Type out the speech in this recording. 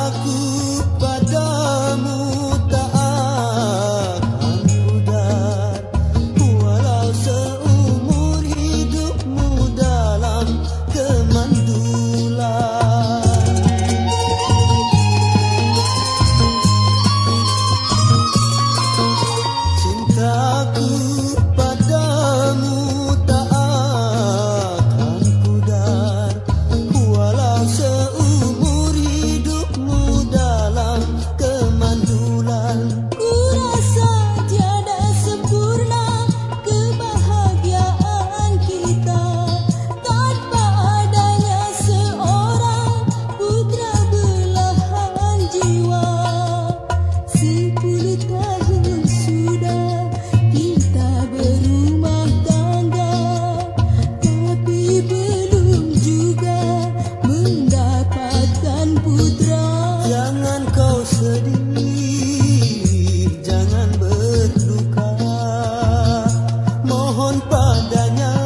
aku sedih jangan berduka mohon padanya